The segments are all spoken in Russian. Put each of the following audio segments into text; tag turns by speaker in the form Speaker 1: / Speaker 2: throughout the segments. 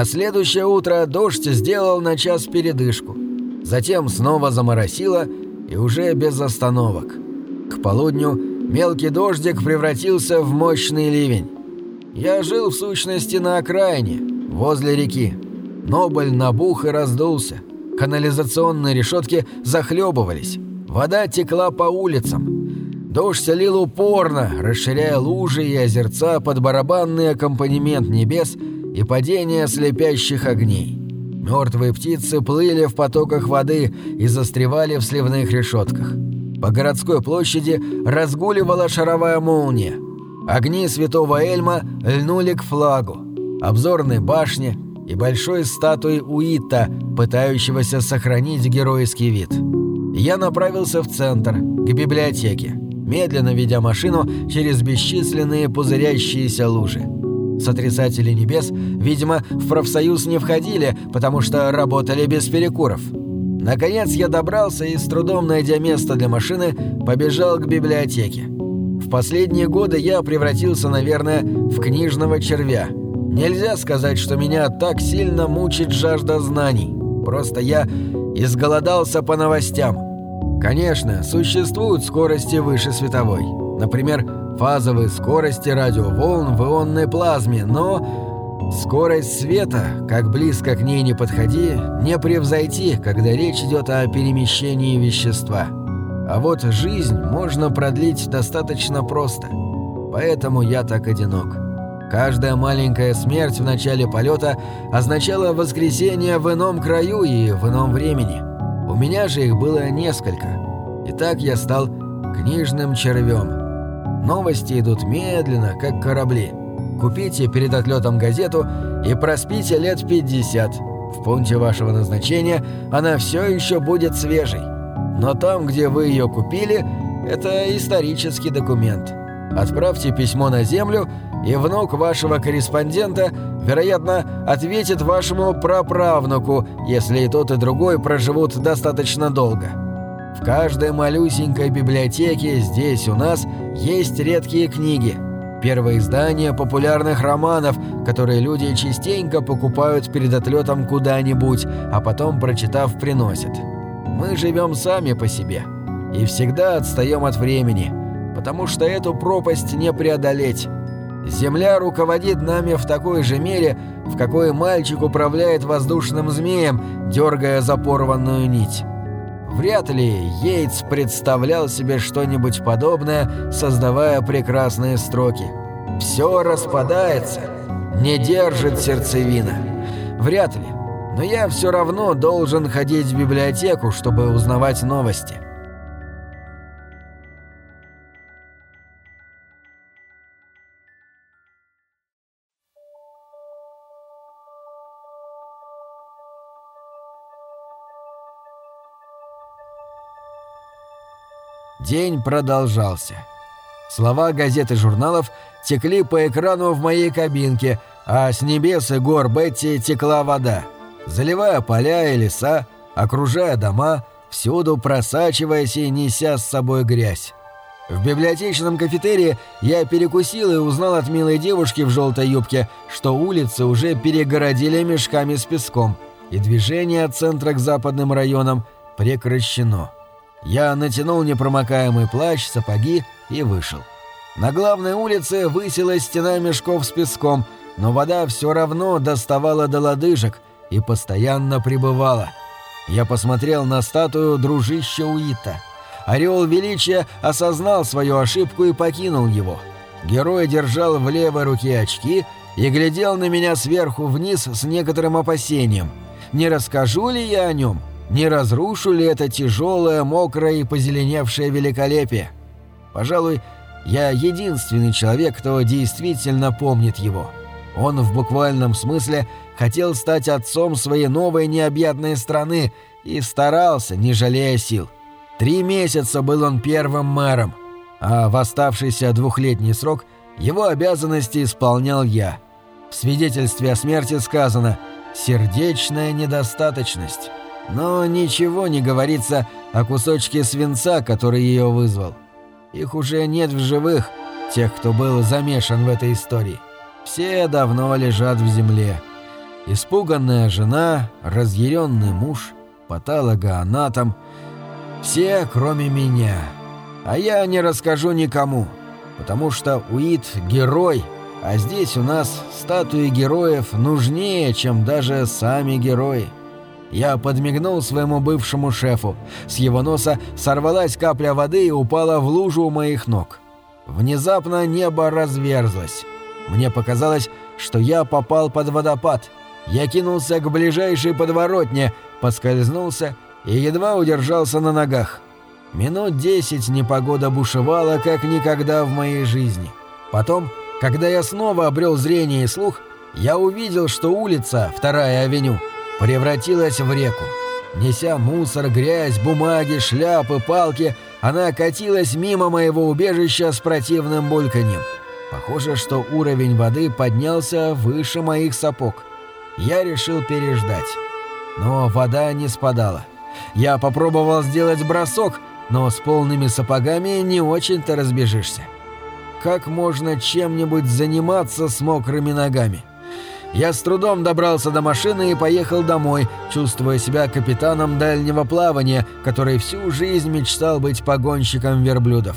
Speaker 1: На следующее утро дождь сделал на час передышку. Затем снова заморосило и уже без остановок. К полудню мелкий дождик превратился в мощный ливень. Я жил в сущности на окраине, возле реки. Нобль набух и раздулся. Канализационные решетки захлебывались. Вода текла по улицам. Дождь лил упорно, расширяя лужи и озерца под барабанный аккомпанемент небес и падение слепящих огней. Мертвые птицы плыли в потоках воды и застревали в сливных решетках. По городской площади разгуливала шаровая молния. Огни святого Эльма льнули к флагу, обзорной башне и большой статуи Уита, пытающегося сохранить геройский вид. Я направился в центр, к библиотеке медленно ведя машину через бесчисленные пузырящиеся лужи. Сотрясатели небес, видимо, в профсоюз не входили, потому что работали без перекуров. Наконец я добрался и, с трудом найдя место для машины, побежал к библиотеке. В последние годы я превратился, наверное, в книжного червя. Нельзя сказать, что меня так сильно мучит жажда знаний. Просто я изголодался по новостям – Конечно, существуют скорости выше световой. Например, фазовые скорости радиоволн в ионной плазме, но скорость света, как близко к ней не подходи, не превзойти, когда речь идет о перемещении вещества. А вот жизнь можно продлить достаточно просто. Поэтому я так одинок. Каждая маленькая смерть в начале полета означала воскресение в ином краю и в ином времени – у меня же их было несколько. И так я стал книжным червем. Новости идут медленно, как корабли. Купите перед отлетом газету и проспите лет 50. В пункте вашего назначения она все еще будет свежей. Но там, где вы ее купили, это исторический документ. Отправьте письмо на землю, и внук вашего корреспондента – вероятно, ответит вашему праправнуку, если и тот, и другой проживут достаточно долго. В каждой малюсенькой библиотеке здесь у нас есть редкие книги. Первое издание популярных романов, которые люди частенько покупают перед отлетом куда-нибудь, а потом, прочитав, приносят. Мы живем сами по себе и всегда отстаем от времени, потому что эту пропасть не преодолеть. Земля руководит нами в такой же мере, в какой мальчик управляет воздушным змеем, дергая за порванную нить. Вряд ли Йейтс представлял себе что-нибудь подобное, создавая прекрасные строки. «Все распадается, не держит сердцевина». Вряд ли. Но я все равно должен ходить в библиотеку, чтобы узнавать новости. День продолжался. Слова газет и журналов текли по экрану в моей кабинке, а с небес и гор Бетти текла вода, заливая поля и леса, окружая дома, всюду просачиваясь и неся с собой грязь. В библиотечном кафетерии я перекусил и узнал от милой девушки в желтой юбке, что улицы уже перегородили мешками с песком, и движение от центра к западным районам прекращено. Я натянул непромокаемый плащ, сапоги и вышел. На главной улице высилась стена мешков с песком, но вода все равно доставала до лодыжек и постоянно прибывала. Я посмотрел на статую дружища Уита. Орел Величия осознал свою ошибку и покинул его. Герой держал в левой руке очки и глядел на меня сверху вниз с некоторым опасением. Не расскажу ли я о нем? Не разрушу ли это тяжелое, мокрое и позеленевшее великолепие? Пожалуй, я единственный человек, кто действительно помнит его. Он в буквальном смысле хотел стать отцом своей новой необъятной страны и старался, не жалея сил. Три месяца был он первым мэром, а в оставшийся двухлетний срок его обязанности исполнял я. В свидетельстве о смерти сказано «сердечная недостаточность». Но ничего не говорится о кусочке свинца, который ее вызвал. Их уже нет в живых, тех, кто был замешан в этой истории. Все давно лежат в земле. Испуганная жена, разъяренный муж, патологоанатом. Все, кроме меня. А я не расскажу никому, потому что Уит — герой, а здесь у нас статуи героев нужнее, чем даже сами герои. Я подмигнул своему бывшему шефу. С его носа сорвалась капля воды и упала в лужу у моих ног. Внезапно небо разверзлось. Мне показалось, что я попал под водопад. Я кинулся к ближайшей подворотне, поскользнулся и едва удержался на ногах. Минут десять непогода бушевала, как никогда в моей жизни. Потом, когда я снова обрел зрение и слух, я увидел, что улица, вторая авеню, превратилась в реку. Неся мусор, грязь, бумаги, шляпы, палки, она катилась мимо моего убежища с противным бульканьем. Похоже, что уровень воды поднялся выше моих сапог. Я решил переждать. Но вода не спадала. Я попробовал сделать бросок, но с полными сапогами не очень-то разбежишься. Как можно чем-нибудь заниматься с мокрыми ногами? Я с трудом добрался до машины и поехал домой, чувствуя себя капитаном дальнего плавания, который всю жизнь мечтал быть погонщиком верблюдов.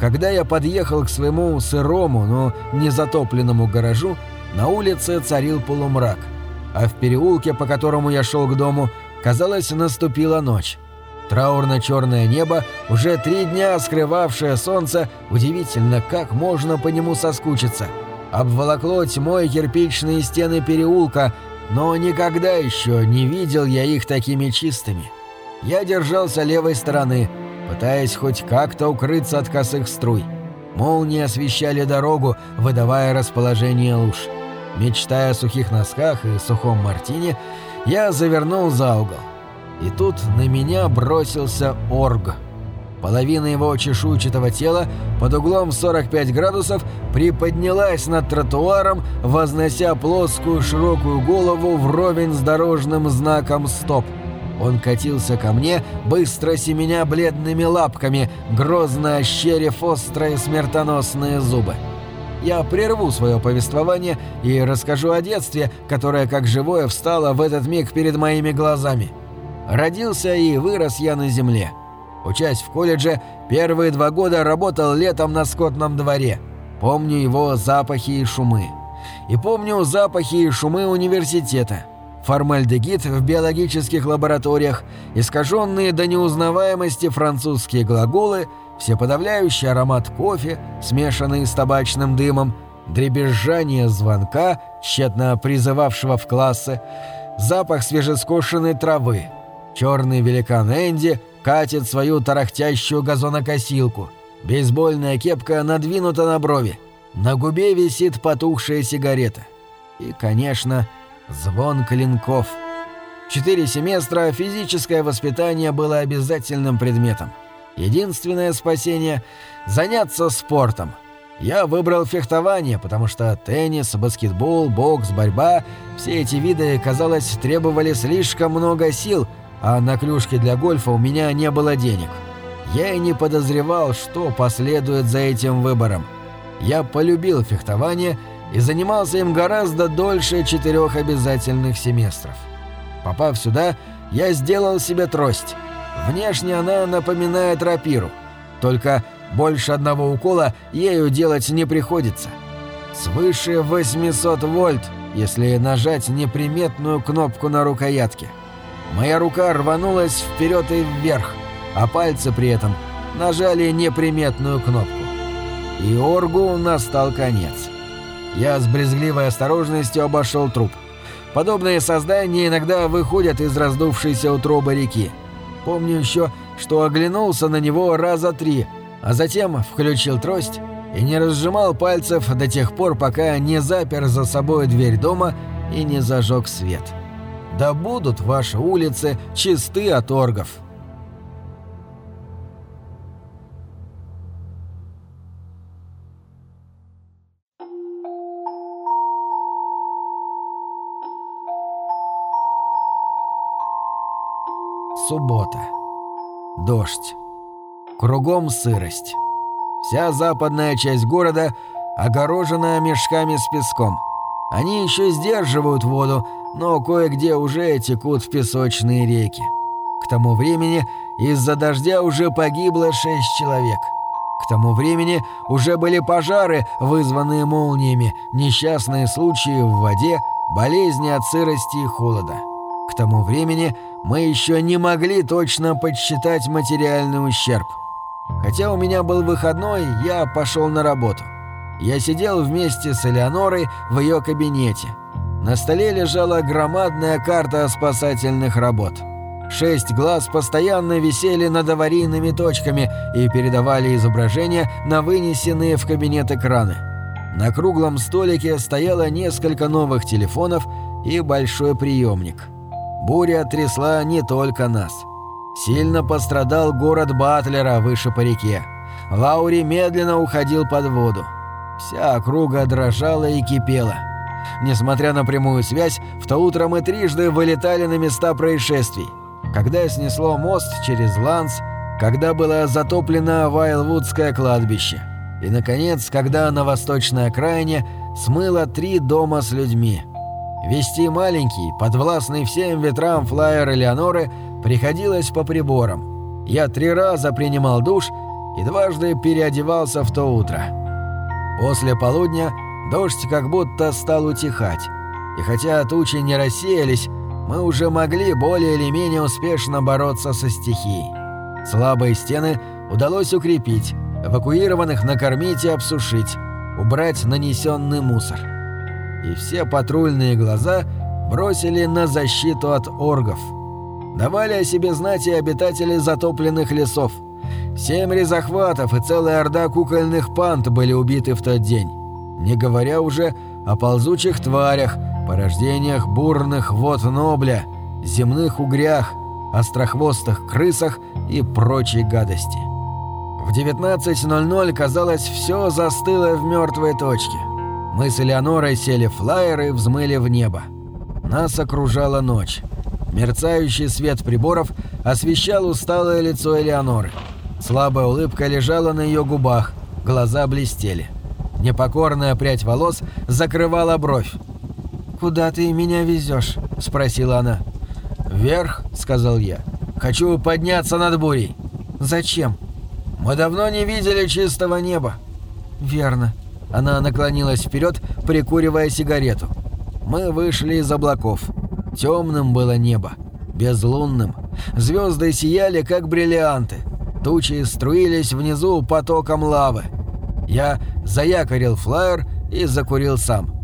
Speaker 1: Когда я подъехал к своему сырому, но не затопленному гаражу, на улице царил полумрак, а в переулке, по которому я шел к дому, казалось, наступила ночь. Траурно-черное небо, уже три дня скрывавшее солнце, удивительно, как можно по нему соскучиться – обволокло тьмой кирпичные стены переулка, но никогда еще не видел я их такими чистыми. Я держался левой стороны, пытаясь хоть как-то укрыться от косых струй. Молнии освещали дорогу, выдавая расположение луж. Мечтая о сухих носках и сухом мартине, я завернул за угол. И тут на меня бросился орг. Половина его чешуйчатого тела под углом 45 градусов приподнялась над тротуаром, вознося плоскую широкую голову вровень с дорожным знаком «Стоп». Он катился ко мне, быстро семеня бледными лапками, грозно ощерив острые смертоносные зубы. Я прерву свое повествование и расскажу о детстве, которое как живое встало в этот миг перед моими глазами. Родился и вырос я на земле. Учась в колледже, первые два года работал летом на скотном дворе. Помню его запахи и шумы. И помню запахи и шумы университета. Формальдегид в биологических лабораториях, искаженные до неузнаваемости французские глаголы, всеподавляющий аромат кофе, смешанный с табачным дымом, дребезжание звонка, тщетно призывавшего в классы, запах свежескошенной травы, черный великан Энди — катит свою тарахтящую газонокосилку. Бейсбольная кепка надвинута на брови. На губе висит потухшая сигарета. И, конечно, звон клинков. Четыре семестра физическое воспитание было обязательным предметом. Единственное спасение – заняться спортом. Я выбрал фехтование, потому что теннис, баскетбол, бокс, борьба – все эти виды, казалось, требовали слишком много сил – а на клюшке для гольфа у меня не было денег. Я и не подозревал, что последует за этим выбором. Я полюбил фехтование и занимался им гораздо дольше четырех обязательных семестров. Попав сюда, я сделал себе трость. Внешне она напоминает рапиру, только больше одного укола ею делать не приходится. Свыше 800 вольт, если нажать неприметную кнопку на рукоятке – Моя рука рванулась вперед и вверх, а пальцы при этом нажали неприметную кнопку. И Оргу настал конец. Я с брезгливой осторожностью обошел труп. Подобные создания иногда выходят из раздувшейся утробы реки. Помню еще, что оглянулся на него раза три, а затем включил трость и не разжимал пальцев до тех пор, пока не запер за собой дверь дома и не зажег свет. — да будут ваши улицы чисты от оргов. Суббота. Дождь. Кругом сырость. Вся западная часть города огорожена мешками с песком. Они еще сдерживают воду, но кое-где уже текут песочные реки. К тому времени из-за дождя уже погибло шесть человек. К тому времени уже были пожары, вызванные молниями, несчастные случаи в воде, болезни от сырости и холода. К тому времени мы еще не могли точно подсчитать материальный ущерб. Хотя у меня был выходной, я пошел на работу. Я сидел вместе с Элеонорой в ее кабинете. На столе лежала громадная карта спасательных работ. Шесть глаз постоянно висели над аварийными точками и передавали изображения на вынесенные в кабинет экраны. На круглом столике стояло несколько новых телефонов и большой приемник. Буря трясла не только нас. Сильно пострадал город Батлера выше по реке. Лаури медленно уходил под воду. Вся округа дрожала и кипела. Несмотря на прямую связь, в то утро мы трижды вылетали на места происшествий. Когда снесло мост через Ланс, когда было затоплено Вайлвудское кладбище. И, наконец, когда на восточной окраине смыло три дома с людьми. Вести маленький, подвластный всем ветрам флайер Элеоноры приходилось по приборам. Я три раза принимал душ и дважды переодевался в то утро. После полудня дождь как будто стал утихать. И хотя тучи не рассеялись, мы уже могли более или менее успешно бороться со стихией. Слабые стены удалось укрепить, эвакуированных накормить и обсушить, убрать нанесенный мусор. И все патрульные глаза бросили на защиту от оргов. Давали о себе знать и обитатели затопленных лесов. Семь резахватов и целая орда кукольных пант были убиты в тот день. Не говоря уже о ползучих тварях, порождениях бурных вод Нобля, земных угрях, острохвостых крысах и прочей гадости. В 19.00, казалось, все застыло в мертвой точке. Мы с Элеонорой сели в и взмыли в небо. Нас окружала ночь. Мерцающий свет приборов освещал усталое лицо Элеоноры. Слабая улыбка лежала на ее губах, глаза блестели. Непокорная прядь волос закрывала бровь. «Куда ты меня везешь?» – спросила она. «Вверх», – сказал я. «Хочу подняться над бурей». «Зачем?» «Мы давно не видели чистого неба». «Верно». Она наклонилась вперед, прикуривая сигарету. Мы вышли из облаков. Темным было небо, безлунным. Звезды сияли, как бриллианты. Тучи струились внизу потоком лавы. Я заякорил флайер и закурил сам.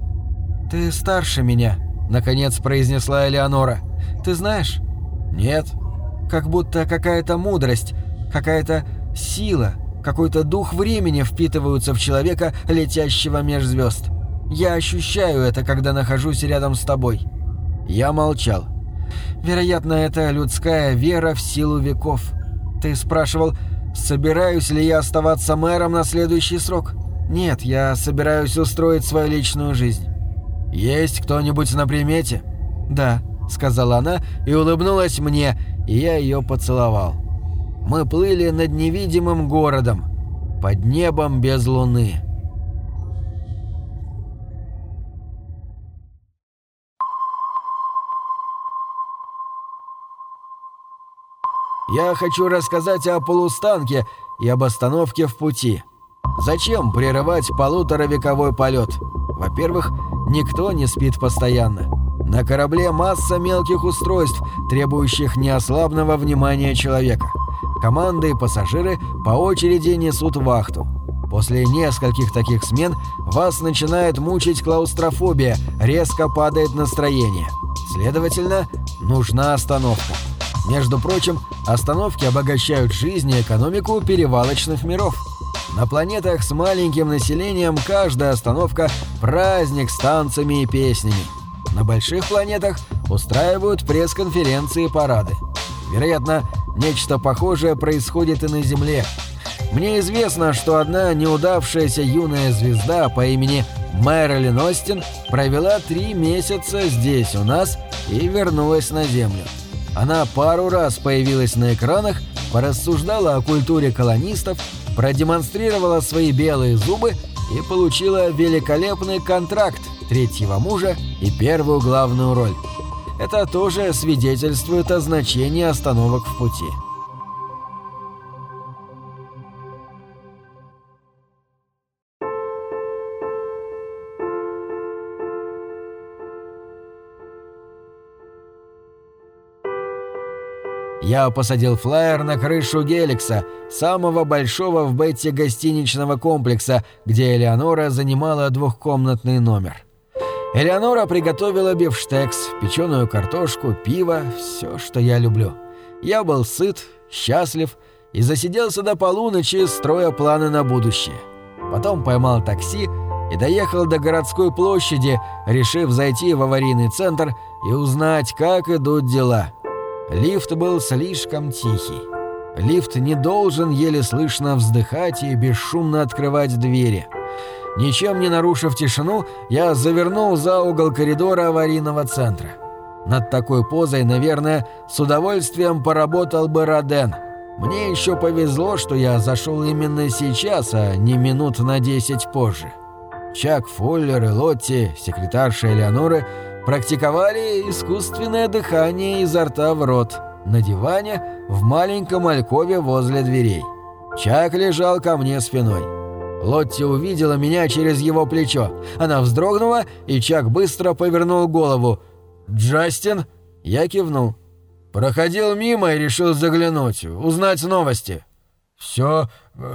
Speaker 1: «Ты старше меня», — наконец произнесла Элеонора. «Ты знаешь?» «Нет». «Как будто какая-то мудрость, какая-то сила, какой-то дух времени впитываются в человека, летящего меж звезд. Я ощущаю это, когда нахожусь рядом с тобой». Я молчал. «Вероятно, это людская вера в силу веков. Ты спрашивал, собираюсь ли я оставаться мэром на следующий срок? Нет, я собираюсь устроить свою личную жизнь». «Есть кто-нибудь на примете?» «Да», — сказала она и улыбнулась мне, и я ее поцеловал. Мы плыли над невидимым городом, под небом без луны. Я хочу рассказать о полустанке и об остановке в пути. Зачем прерывать полуторавековой полет? Во-первых, никто не спит постоянно. На корабле масса мелких устройств, требующих неослабного внимания человека. Команды и пассажиры по очереди несут вахту. После нескольких таких смен вас начинает мучить клаустрофобия, резко падает настроение. Следовательно, нужна остановка. Между прочим, остановки обогащают жизнь и экономику перевалочных миров. На планетах с маленьким населением каждая остановка – праздник с танцами и песнями. На больших планетах устраивают пресс-конференции и парады. Вероятно, нечто похожее происходит и на Земле. Мне известно, что одна неудавшаяся юная звезда по имени Мэрилин Остин провела три месяца здесь у нас и вернулась на Землю. Она пару раз появилась на экранах, порассуждала о культуре колонистов, продемонстрировала свои белые зубы и получила великолепный контракт третьего мужа и первую главную роль. это тоже свидетельствует о значении остановок в пути. Я посадил флайер на крышу Геликса, самого большого в Бетте гостиничного комплекса, где Элеонора занимала двухкомнатный номер. Элеонора приготовила бифштекс, печеную картошку, пиво, все, что я люблю. Я был сыт, счастлив и засиделся до полуночи, строя планы на будущее. Потом поймал такси и доехал до городской площади, решив зайти в аварийный центр и узнать, как идут дела. Лифт был слишком тихий. Лифт не должен еле слышно вздыхать и бесшумно открывать двери. Ничем не нарушив тишину, я завернул за угол коридора аварийного центра. Над такой позой, наверное, с удовольствием поработал бы Роден. Мне еще повезло, что я зашел именно сейчас, а не минут на десять позже. Чак Фоллер и Лотти, секретарша Элеоноры, практиковали искусственное дыхание изо рта в рот на диване в маленьком алькове возле дверей. Чак лежал ко мне спиной. Лотти увидела меня через его плечо. Она вздрогнула, и Чак быстро повернул голову. «Джастин?» Я кивнул. «Проходил мимо и решил заглянуть, узнать новости». «Все...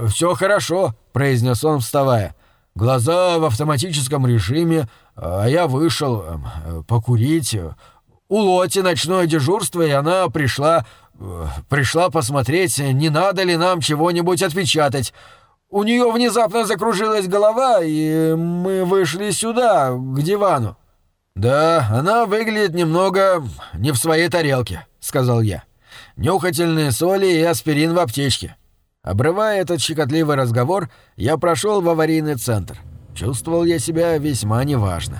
Speaker 1: все хорошо», — произнес он, вставая. «Глаза в автоматическом режиме, а я вышел э, покурить. У Лоти ночное дежурство, и она пришла... Э, пришла посмотреть, не надо ли нам чего-нибудь отпечатать. У нее внезапно закружилась голова, и мы вышли сюда, к дивану. «Да, она выглядит немного не в своей тарелке», — сказал я. «Нюхательные соли и аспирин в аптечке». Обрывая этот щекотливый разговор, я прошел в аварийный центр. Чувствовал я себя весьма неважно.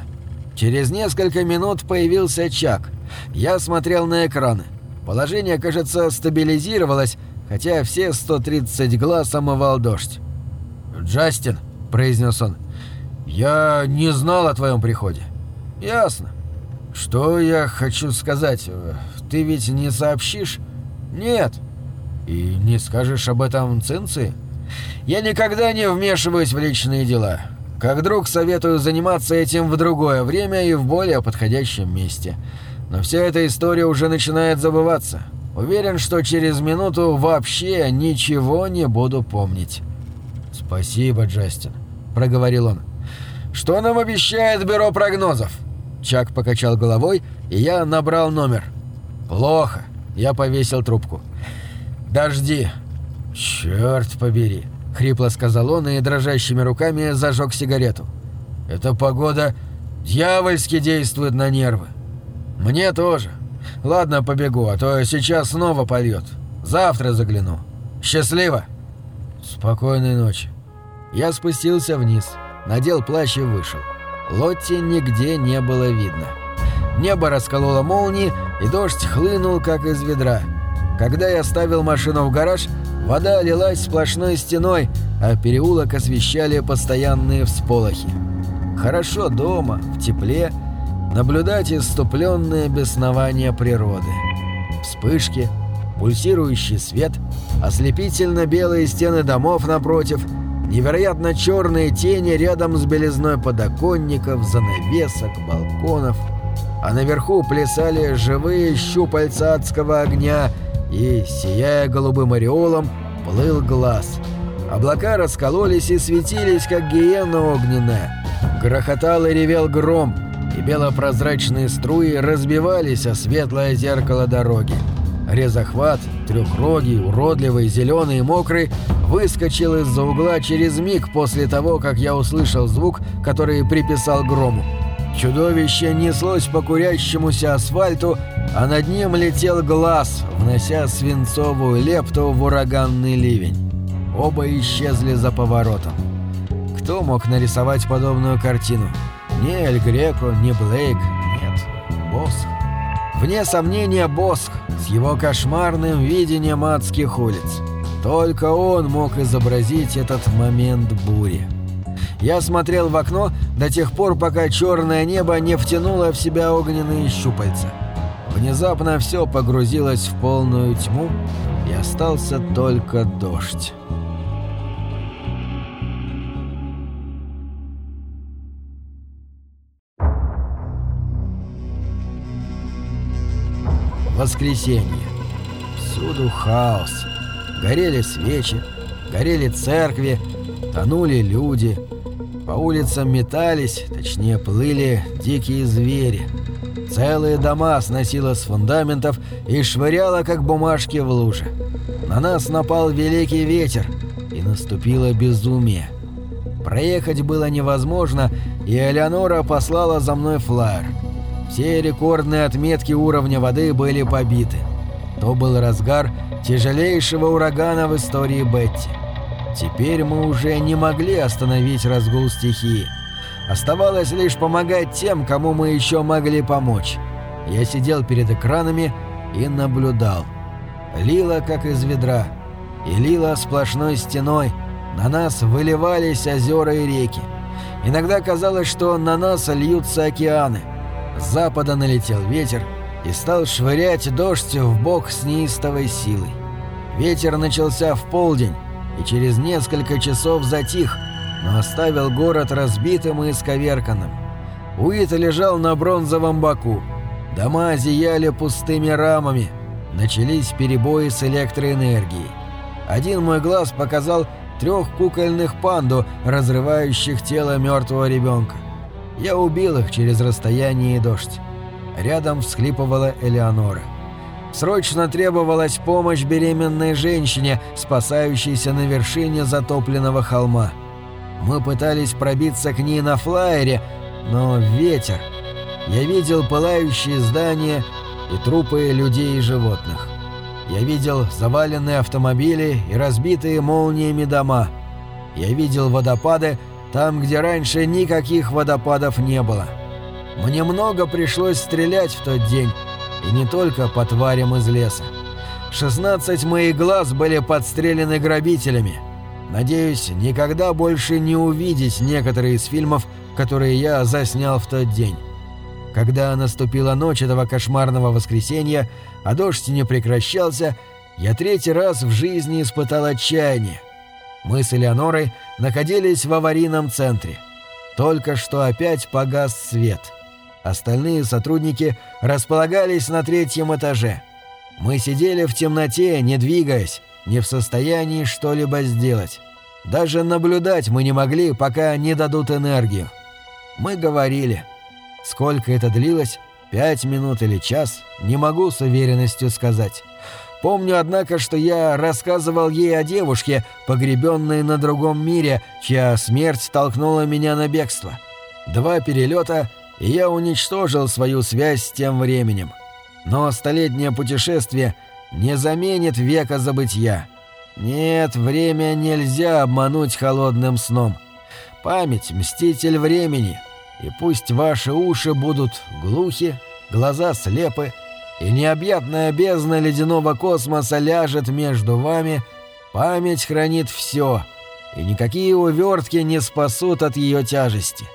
Speaker 1: Через несколько минут появился Чак. Я смотрел на экраны. Положение, кажется, стабилизировалось, хотя все 130 глаз омывал дождь. «Джастин», — произнес он, — «я не знал о твоем приходе». «Ясно. Что я хочу сказать? Ты ведь не сообщишь?» «Нет». «И не скажешь об этом Цинции?» «Я никогда не вмешиваюсь в личные дела. Как друг советую заниматься этим в другое время и в более подходящем месте. Но вся эта история уже начинает забываться. Уверен, что через минуту вообще ничего не буду помнить». «Спасибо, Джастин», — проговорил он. «Что нам обещает бюро прогнозов?» Чак покачал головой, и я набрал номер. «Плохо». Я повесил трубку. «Дожди». «Черт побери», — хрипло сказал он и дрожащими руками зажег сигарету. «Эта погода дьявольски действует на нервы». «Мне тоже. Ладно, побегу, а то сейчас снова польет. Завтра загляну. Счастливо!» «Спокойной ночи». Я спустился вниз, надел плащ и вышел. Лотти нигде не было видно. Небо раскололо молнии, и дождь хлынул, как из ведра. Когда я ставил машину в гараж, вода лилась сплошной стеной, а переулок освещали постоянные всполохи. Хорошо дома, в тепле, наблюдать иступленное беснование природы. Вспышки, пульсирующий свет, ослепительно белые стены домов напротив — невероятно черные тени рядом с белизной подоконников, занавесок, балконов. А наверху плясали живые щупальца адского огня, и, сияя голубым ореолом, плыл глаз. Облака раскололись и светились, как гиена огненная. Грохотал и ревел гром, и белопрозрачные струи разбивались о светлое зеркало дороги. Резохват, трехрогий, уродливый, зеленый и мокрый, выскочил из-за угла через миг после того, как я услышал звук, который приписал грому. Чудовище неслось по курящемуся асфальту, а над ним летел глаз, внося свинцовую лепту в ураганный ливень. Оба исчезли за поворотом. Кто мог нарисовать подобную картину? Ни Эль Греко, ни Блейк, нет, Босх. Вне сомнения, Босх с его кошмарным видением адских улиц. Только он мог изобразить этот момент бури. Я смотрел в окно до тех пор, пока черное небо не втянуло в себя огненные щупальца. Внезапно все погрузилось в полную тьму, и остался только дождь. Воскресенье. Всюду хаос. Горели свечи, горели церкви, тонули люди. По улицам метались, точнее плыли, дикие звери. Целые дома сносило с фундаментов и швыряло, как бумажки в луже. На нас напал великий ветер, и наступило безумие. Проехать было невозможно, и Элеонора послала за мной флайер. Все рекордные отметки уровня воды были побиты. То был разгар тяжелейшего урагана в истории Бетти. Теперь мы уже не могли остановить разгул стихии. Оставалось лишь помогать тем, кому мы еще могли помочь. Я сидел перед экранами и наблюдал. Лило как из ведра. И лило сплошной стеной. На нас выливались озера и реки. Иногда казалось, что на нас льются океаны. С запада налетел ветер и стал швырять дождь в бок с неистовой силой. Ветер начался в полдень и через несколько часов затих, но оставил город разбитым и исковерканным. Уит лежал на бронзовом боку. Дома зияли пустыми рамами. Начались перебои с электроэнергией. Один мой глаз показал трех кукольных панду, разрывающих тело мертвого ребенка. Я убил их через расстояние и дождь. Рядом всхлипывала Элеонора. Срочно требовалась помощь беременной женщине, спасающейся на вершине затопленного холма. Мы пытались пробиться к ней на флайере, но ветер. Я видел пылающие здания и трупы людей и животных. Я видел заваленные автомобили и разбитые молниями дома. Я видел водопады, там, где раньше никаких водопадов не было. Мне много пришлось стрелять в тот день, и не только по тварям из леса. 16 моих глаз были подстрелены грабителями. Надеюсь, никогда больше не увидеть некоторые из фильмов, которые я заснял в тот день. Когда наступила ночь этого кошмарного воскресенья, а дождь не прекращался, я третий раз в жизни испытал отчаяние. Мы с Элеонорой находились в аварийном центре. Только что опять погас свет. Остальные сотрудники располагались на третьем этаже. Мы сидели в темноте, не двигаясь, не в состоянии что-либо сделать. Даже наблюдать мы не могли, пока не дадут энергию. Мы говорили. Сколько это длилось, пять минут или час, не могу с уверенностью сказать. Помню, однако, что я рассказывал ей о девушке, погребенной на другом мире, чья смерть толкнула меня на бегство. Два перелета, и я уничтожил свою связь с тем временем. Но столетнее путешествие не заменит века забытья. Нет, время нельзя обмануть холодным сном. Память — мститель времени, и пусть ваши уши будут глухи, глаза слепы, и необъятная бездна ледяного космоса ляжет между вами, память хранит все, и никакие увертки не спасут от ее тяжести.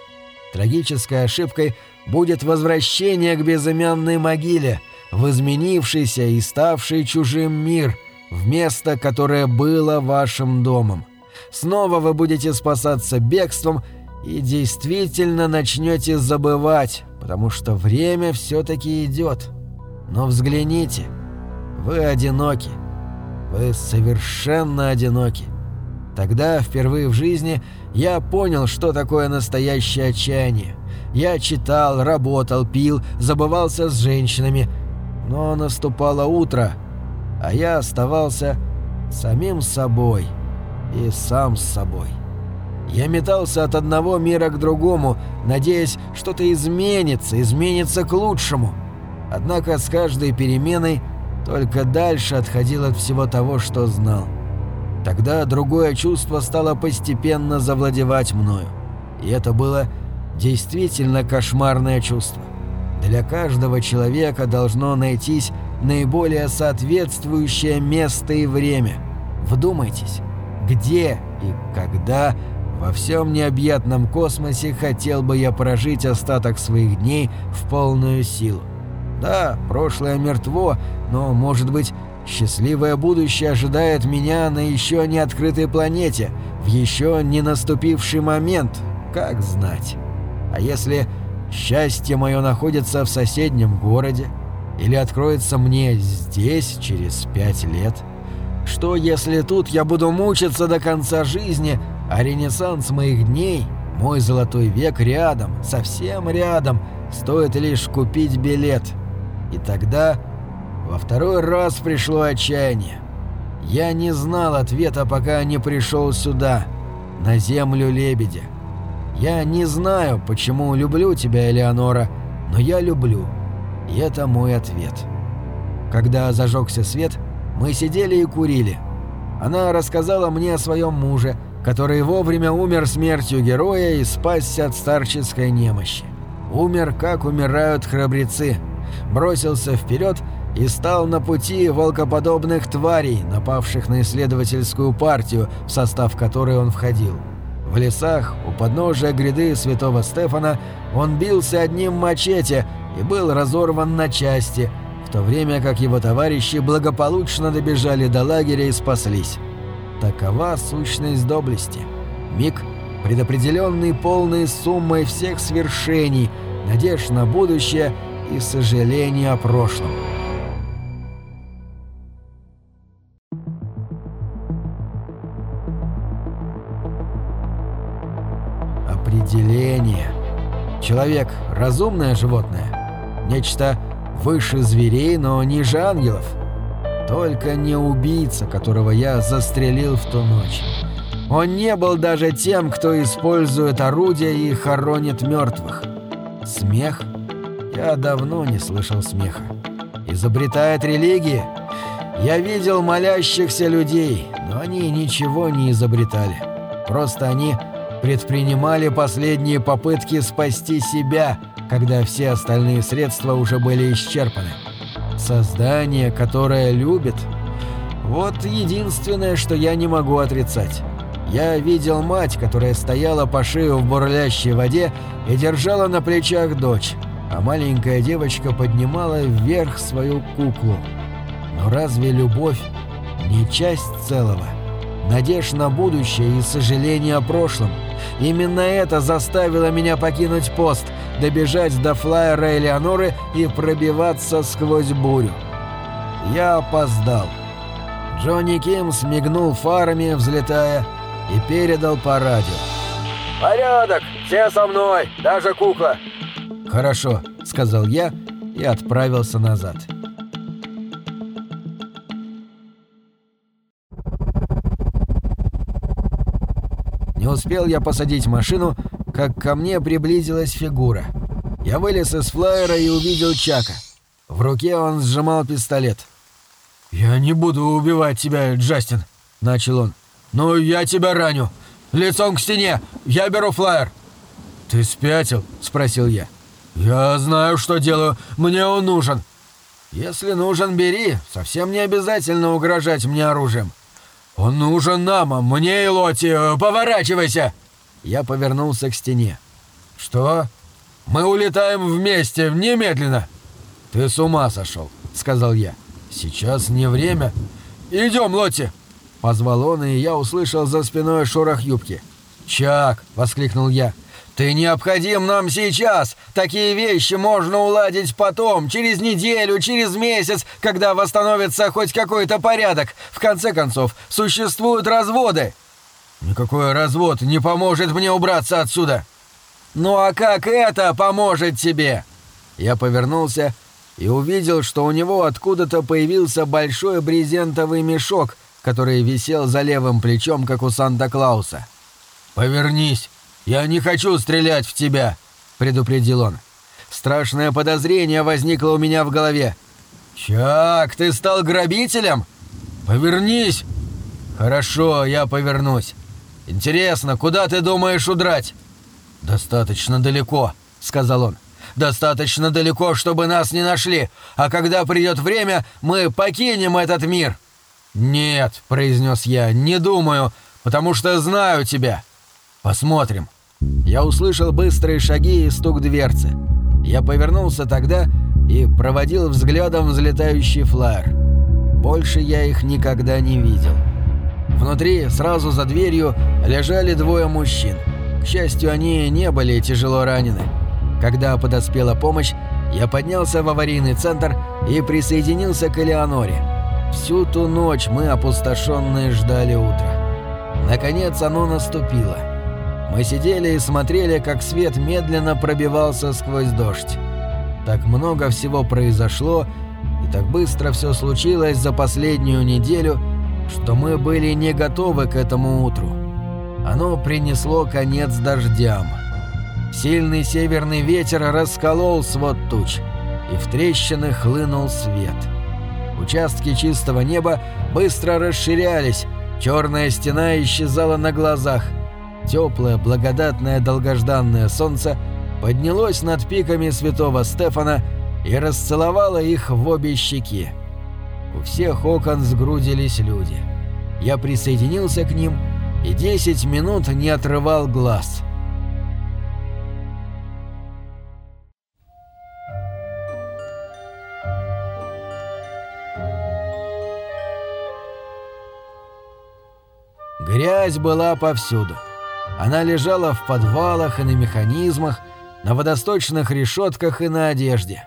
Speaker 1: Трагической ошибкой будет возвращение к безымянной могиле, в изменившийся и ставший чужим мир, в место, которое было вашим домом. Снова вы будете спасаться бегством и действительно начнете забывать, потому что время все-таки идет. Но взгляните, вы одиноки. Вы совершенно одиноки. Тогда, впервые в жизни, я понял, что такое настоящее отчаяние. Я читал, работал, пил, забывался с женщинами. Но наступало утро, а я оставался самим собой и сам с собой. Я метался от одного мира к другому, надеясь, что-то изменится, изменится к лучшему. Однако с каждой переменой только дальше отходил от всего того, что знал. Тогда другое чувство стало постепенно завладевать мною. И это было действительно кошмарное чувство. Для каждого человека должно найтись наиболее соответствующее место и время. Вдумайтесь, где и когда во всем необъятном космосе хотел бы я прожить остаток своих дней в полную силу. Да, прошлое мертво, но, может быть, счастливое будущее ожидает меня на еще не открытой планете, в еще не наступивший момент, как знать. А если счастье мое находится в соседнем городе, или откроется мне здесь через пять лет? Что если тут я буду мучиться до конца жизни, а ренессанс моих дней, мой золотой век рядом, совсем рядом, стоит лишь купить билет? И тогда во второй раз пришло отчаяние. Я не знал ответа, пока не пришел сюда, на землю лебедя. Я не знаю, почему люблю тебя, Элеонора, но я люблю. И это мой ответ. Когда зажегся свет, мы сидели и курили. Она рассказала мне о своем муже, который вовремя умер смертью героя и спасся от старческой немощи. Умер, как умирают храбрецы. Бросился вперед и стал на пути волкоподобных тварей, напавших на исследовательскую партию, в состав которой он входил. В лесах, у подножия гряды святого Стефана, он бился одним мачете и был разорван на части, в то время как его товарищи благополучно добежали до лагеря и спаслись. Такова сущность доблести. Миг, предопределенный полной суммой всех свершений, надежд на будущее и сожаления о прошлом. Определение. Человек – разумное животное. Нечто выше зверей, но ниже ангелов. Только не убийца, которого я застрелил в ту ночь. Он не был даже тем, кто использует орудия и хоронит мертвых. Смех? Я давно не слышал смеха. Изобретает религии? Я видел молящихся людей, но они ничего не изобретали. Просто они предпринимали последние попытки спасти себя, когда все остальные средства уже были исчерпаны. Создание, которое любит. Вот единственное, что я не могу отрицать. Я видел мать, которая стояла по шею в бурлящей воде и держала на плечах дочь, а маленькая девочка поднимала вверх свою куклу. Но разве любовь не часть целого? Надежд на будущее и сожаление о прошлом. Именно это заставило меня покинуть пост – добежать до флайера Элеоноры и пробиваться сквозь бурю. Я опоздал. Джонни Ким смигнул фарами, взлетая, и передал по радио.
Speaker 2: «Порядок! Все со мной! Даже кукла!»
Speaker 1: «Хорошо», — сказал я и отправился назад. Не успел я посадить машину, как ко мне приблизилась фигура. Я вылез из флайера и увидел Чака. В руке он сжимал пистолет. «Я не буду убивать тебя, Джастин», — начал он. «Но я тебя раню. Лицом к стене. Я беру флайер». «Ты спятил?» — спросил я. «Я знаю, что делаю. Мне он нужен». «Если нужен, бери. Совсем не обязательно угрожать мне оружием». «Он нужен нам, мне и Лоти. Поворачивайся!» Я повернулся к стене. «Что? Мы улетаем вместе, немедленно!» «Ты с ума сошел», — сказал я. «Сейчас не время». «Идем, Лотти!» Позвал он, и я услышал за спиной шорох юбки. «Чак!» — воскликнул я. «Ты необходим нам сейчас! Такие вещи можно уладить потом, через неделю, через месяц, когда восстановится хоть какой-то порядок. В конце концов, существуют разводы!» «Никакой развод не поможет мне убраться отсюда!» «Ну а как это поможет тебе?» Я повернулся и увидел, что у него откуда-то появился большой брезентовый мешок, который висел за левым плечом, как у Санта-Клауса. «Повернись! Я не хочу стрелять в тебя!» — предупредил он. Страшное подозрение возникло у меня в голове. «Чак, ты стал грабителем? Повернись!» «Хорошо, я повернусь. Интересно, куда ты думаешь удрать?» «Достаточно далеко», — сказал он. «Достаточно далеко, чтобы нас не нашли, а когда придет время, мы покинем этот мир». «Нет», — произнес я, — «не думаю, потому что знаю тебя». «Посмотрим». Я услышал быстрые шаги и стук дверцы. Я повернулся тогда и проводил взглядом взлетающий флайер. Больше я их никогда не видел. Внутри, сразу за дверью, лежали двое мужчин. К счастью, они не были тяжело ранены. Когда подоспела помощь, я поднялся в аварийный центр и присоединился к Элеоноре. Всю ту ночь мы, опустошенные, ждали утра. Наконец оно наступило. Мы сидели и смотрели, как свет медленно пробивался сквозь дождь. Так много всего произошло, и так быстро все случилось за последнюю неделю, что мы были не готовы к этому утру. Оно принесло конец дождям. Сильный северный ветер расколол свод туч, и в трещины хлынул свет. Участки чистого неба быстро расширялись, черная стена исчезала на глазах. Теплое, благодатное, долгожданное солнце поднялось над пиками святого Стефана и расцеловало их в обе щеки. У всех окон сгрудились люди. Я присоединился к ним и десять минут не отрывал глаз. Грязь была повсюду. Она лежала в подвалах и на механизмах, на водосточных решетках и на одежде.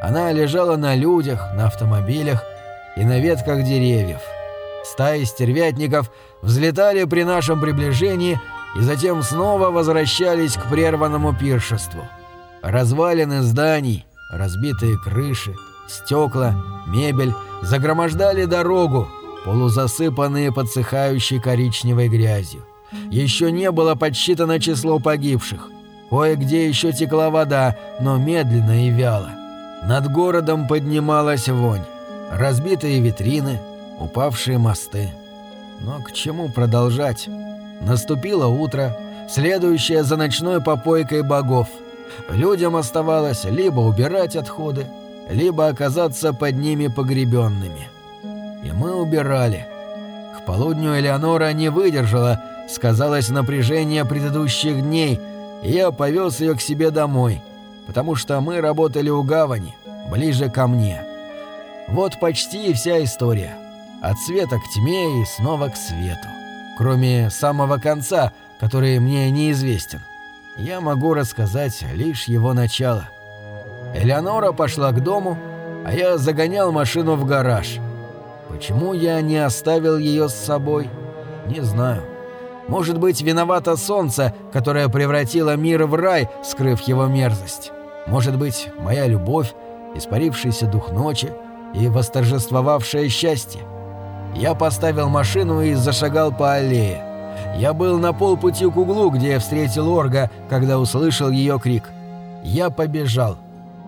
Speaker 1: Она лежала на людях, на автомобилях и на ветках деревьев. Стаи стервятников взлетали при нашем приближении и затем снова возвращались к прерванному пиршеству. Развалины зданий, разбитые крыши, стекла, мебель загромождали дорогу, полузасыпанные подсыхающей коричневой грязью. Еще не было подсчитано число погибших. Кое-где еще текла вода, но медленно и вяло. Над городом поднималась вонь. Разбитые витрины, упавшие мосты. Но к чему продолжать? Наступило утро, следующее за ночной попойкой богов. Людям оставалось либо убирать отходы, либо оказаться под ними погребенными. И мы убирали. К полудню Элеонора не выдержала, сказалось напряжение предыдущих дней, и я повез ее к себе домой, потому что мы работали у гавани, ближе ко мне. Вот почти вся история. От света к тьме и снова к свету. Кроме самого конца, который мне неизвестен. Я могу рассказать лишь его начало. Элеонора пошла к дому, а я загонял машину в гараж. Почему я не оставил ее с собой, не знаю. Может быть, виновато солнце, которое превратило мир в рай, скрыв его мерзость. Может быть, моя любовь, испарившийся дух ночи — и восторжествовавшее счастье. Я поставил машину и зашагал по аллее. Я был на полпути к углу, где я встретил Орга, когда услышал ее крик. Я побежал.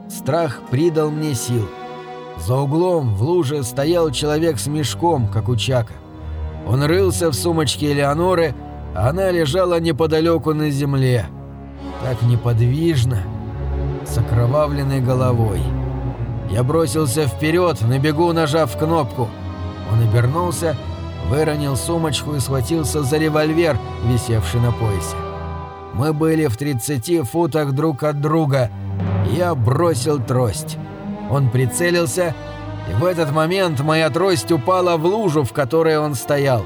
Speaker 1: Страх придал мне сил. За углом в луже стоял человек с мешком, как у Чака. Он рылся в сумочке Элеоноры, она лежала неподалеку на земле. Так неподвижно, с окровавленной головой. Я бросился вперед, на бегу нажав кнопку. Он обернулся, выронил сумочку и схватился за револьвер, висевший на поясе. Мы были в 30 футах друг от друга. Я бросил трость. Он прицелился, и в этот момент моя трость упала в лужу, в которой он стоял.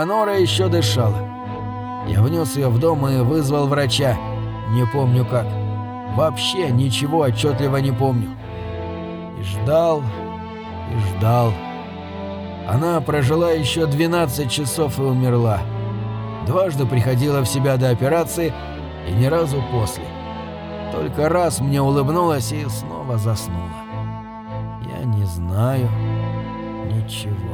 Speaker 1: Элеонора еще дышала. Я внес ее в дом и вызвал врача. Не помню как. Вообще ничего отчетливо не помню. И ждал, и ждал. Она прожила еще 12 часов и умерла. Дважды приходила в себя до операции и ни разу после. Только раз мне улыбнулась и снова заснула. Я не знаю ничего.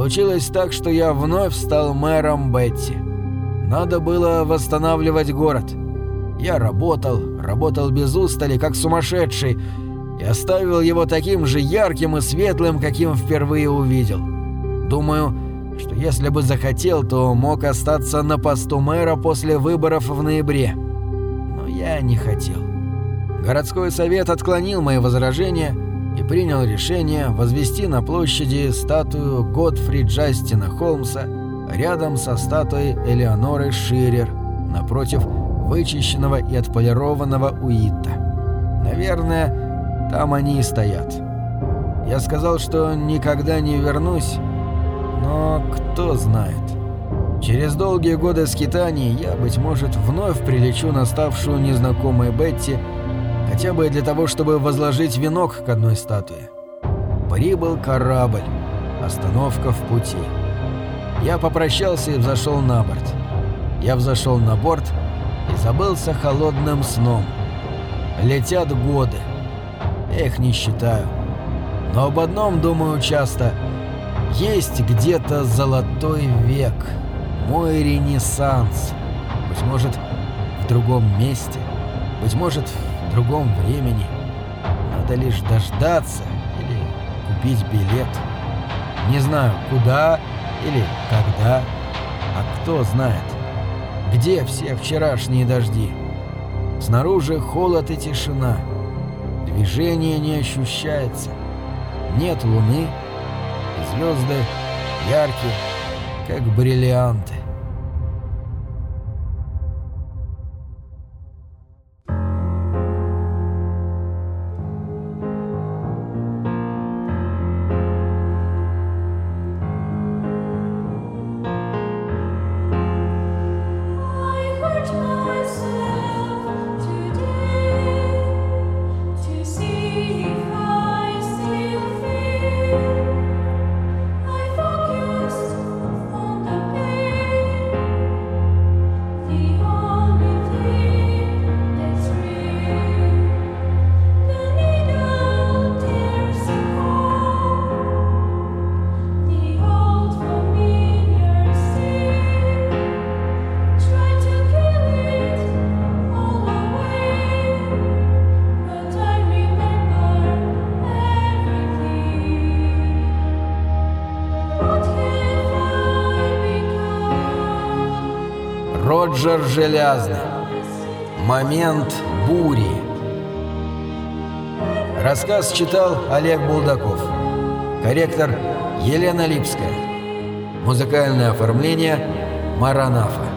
Speaker 1: Случилось так, что я вновь стал мэром Бетти. Надо было восстанавливать город. Я работал, работал без устали, как сумасшедший, и оставил его таким же ярким и светлым, каким впервые увидел. Думаю, что если бы захотел, то мог остаться на посту мэра после выборов в ноябре. Но я не хотел. Городской совет отклонил мои возражения и принял решение возвести на площади статую Готфри Джастина Холмса рядом со статуей Элеоноры Ширер, напротив вычищенного и отполированного Уитта. Наверное, там они и стоят. Я сказал, что никогда не вернусь, но кто знает. Через долгие годы скитаний я, быть может, вновь прилечу на ставшую незнакомой Бетти, хотя бы для того, чтобы возложить венок к одной статуе. Прибыл корабль. Остановка в пути. Я попрощался и взошел на борт. Я взошел на борт и забылся холодным сном. Летят годы. Я их не считаю. Но об одном думаю часто. Есть где-то золотой век. Мой ренессанс. Быть может, в другом месте. Быть может, в другом времени. Надо лишь дождаться или купить билет. Не знаю, куда или когда. А кто знает, где все вчерашние дожди? Снаружи холод и тишина. Движение не ощущается. Нет луны, и звезды яркие, как бриллианты. Роджер Желязный. Момент бури. Рассказ читал Олег Булдаков. Корректор Елена Липская. Музыкальное оформление Маранафа.